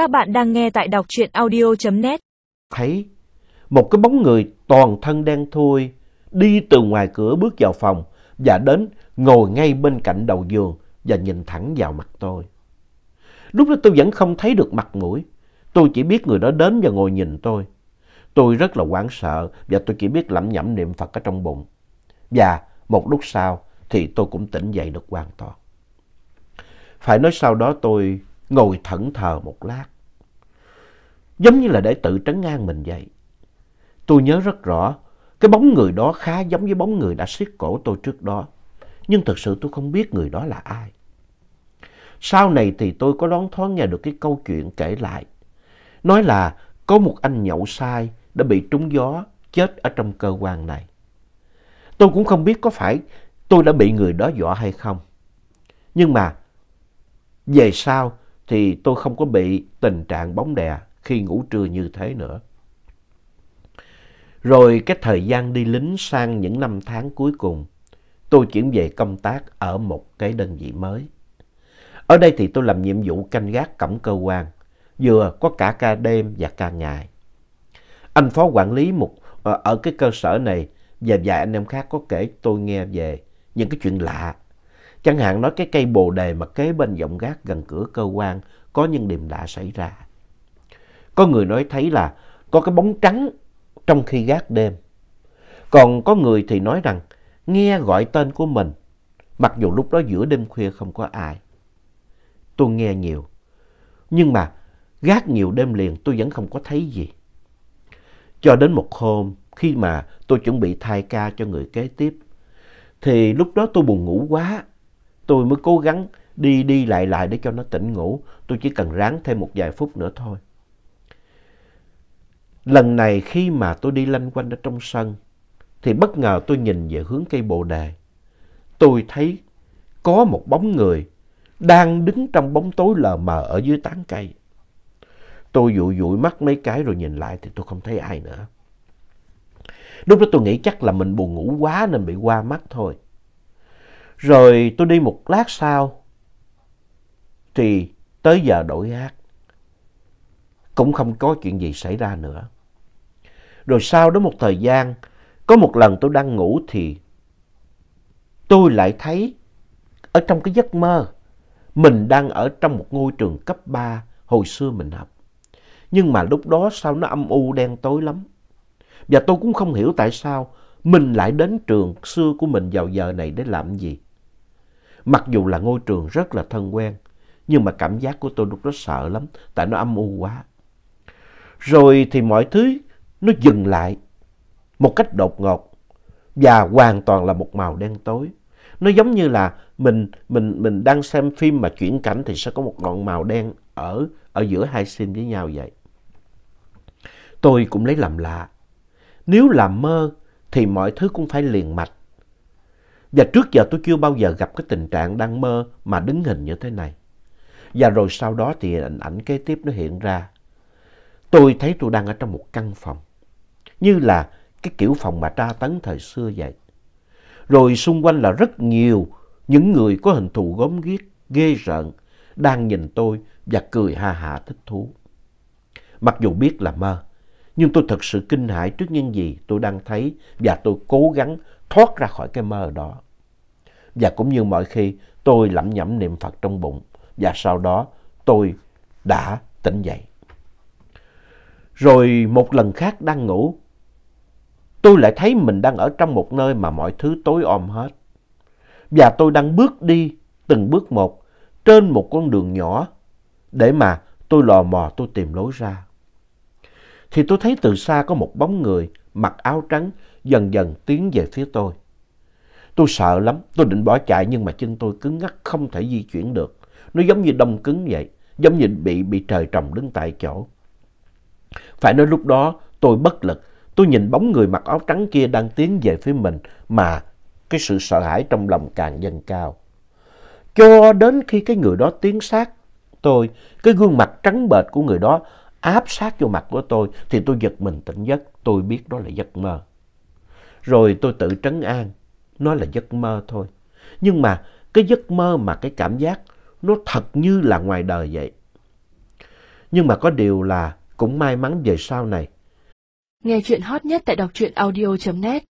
Các bạn đang nghe tại đọc truyện audio.net. Thấy, một cái bóng người toàn thân đen thui, đi từ ngoài cửa bước vào phòng và đến ngồi ngay bên cạnh đầu giường và nhìn thẳng vào mặt tôi. Lúc đó tôi vẫn không thấy được mặt mũi. Tôi chỉ biết người đó đến và ngồi nhìn tôi. Tôi rất là hoảng sợ và tôi chỉ biết lẩm nhẩm niệm Phật ở trong bụng. Và một lúc sau thì tôi cũng tỉnh dậy được hoàn toàn. Phải nói sau đó tôi ngồi thẫn thờ một lát. Giống như là để tự trấn an mình vậy. Tôi nhớ rất rõ, cái bóng người đó khá giống với bóng người đã siết cổ tôi trước đó. Nhưng thực sự tôi không biết người đó là ai. Sau này thì tôi có đón thoáng nghe được cái câu chuyện kể lại. Nói là có một anh nhậu sai đã bị trúng gió chết ở trong cơ quan này. Tôi cũng không biết có phải tôi đã bị người đó dọa hay không. Nhưng mà về sau thì tôi không có bị tình trạng bóng đè khi ngủ trưa như thế nữa. Rồi cái thời gian đi lính sang những năm tháng cuối cùng, tôi chuyển về công tác ở một cái đơn vị mới. Ở đây thì tôi làm nhiệm vụ canh gác cổng cơ quan, vừa có cả ca đêm và ca ngày. Anh phó quản lý một ờ, ở cái cơ sở này và vài anh em khác có kể tôi nghe về những cái chuyện lạ. Chẳng hạn nói cái cây bồ đề mà kế bên giọng gác gần cửa cơ quan có những điểm lạ xảy ra. Có người nói thấy là có cái bóng trắng trong khi gác đêm. Còn có người thì nói rằng nghe gọi tên của mình, mặc dù lúc đó giữa đêm khuya không có ai. Tôi nghe nhiều, nhưng mà gác nhiều đêm liền tôi vẫn không có thấy gì. Cho đến một hôm, khi mà tôi chuẩn bị thay ca cho người kế tiếp, thì lúc đó tôi buồn ngủ quá. Tôi mới cố gắng đi đi lại lại để cho nó tỉnh ngủ. Tôi chỉ cần ráng thêm một vài phút nữa thôi. Lần này khi mà tôi đi lanh quanh ở trong sân, thì bất ngờ tôi nhìn về hướng cây bồ đề. Tôi thấy có một bóng người đang đứng trong bóng tối lờ mờ ở dưới tán cây. Tôi dụi dụi mắt mấy cái rồi nhìn lại thì tôi không thấy ai nữa. Lúc đó tôi nghĩ chắc là mình buồn ngủ quá nên bị qua mắt thôi. Rồi tôi đi một lát sau thì tới giờ đổi hát. Cũng không có chuyện gì xảy ra nữa. Rồi sau đó một thời gian, có một lần tôi đang ngủ thì tôi lại thấy ở trong cái giấc mơ mình đang ở trong một ngôi trường cấp 3 hồi xưa mình học. Nhưng mà lúc đó sao nó âm u đen tối lắm. Và tôi cũng không hiểu tại sao mình lại đến trường xưa của mình vào giờ này để làm gì. Mặc dù là ngôi trường rất là thân quen, nhưng mà cảm giác của tôi lúc đó sợ lắm, tại nó âm u quá. Rồi thì mọi thứ nó dừng lại một cách đột ngột và hoàn toàn là một màu đen tối. Nó giống như là mình, mình, mình đang xem phim mà chuyển cảnh thì sẽ có một ngọn màu đen ở, ở giữa hai scene với nhau vậy. Tôi cũng lấy làm lạ. Nếu là mơ thì mọi thứ cũng phải liền mạch. Và trước giờ tôi chưa bao giờ gặp cái tình trạng đang mơ mà đứng hình như thế này. Và rồi sau đó thì hình ảnh kế tiếp nó hiện ra. Tôi thấy tôi đang ở trong một căn phòng. Như là cái kiểu phòng mà tra tấn thời xưa vậy. Rồi xung quanh là rất nhiều những người có hình thù gốm ghiếc, ghê rợn, đang nhìn tôi và cười ha hả thích thú. Mặc dù biết là mơ, nhưng tôi thật sự kinh hãi trước những gì tôi đang thấy và tôi cố gắng thoát ra khỏi cái mơ đó. Và cũng như mọi khi, tôi lẩm nhẩm niệm Phật trong bụng và sau đó tôi đã tỉnh dậy. Rồi một lần khác đang ngủ, tôi lại thấy mình đang ở trong một nơi mà mọi thứ tối om hết. Và tôi đang bước đi từng bước một trên một con đường nhỏ để mà tôi lò mò tôi tìm lối ra. Thì tôi thấy từ xa có một bóng người mặc áo trắng dần dần tiến về phía tôi. Tôi sợ lắm, tôi định bỏ chạy nhưng mà chân tôi cứng ngắc không thể di chuyển được. Nó giống như đông cứng vậy, giống như bị, bị trời trồng đứng tại chỗ. Phải nói lúc đó tôi bất lực, tôi nhìn bóng người mặc áo trắng kia đang tiến về phía mình mà cái sự sợ hãi trong lòng càng dâng cao. Cho đến khi cái người đó tiến sát tôi, cái gương mặt trắng bệch của người đó áp sát vô mặt của tôi thì tôi giật mình tỉnh giấc, tôi biết đó là giấc mơ. Rồi tôi tự trấn an, nó là giấc mơ thôi. Nhưng mà cái giấc mơ mà cái cảm giác nó thật như là ngoài đời vậy. Nhưng mà có điều là cũng may mắn về sau này. Nghe chuyện hot nhất tại đọc truyện audio.net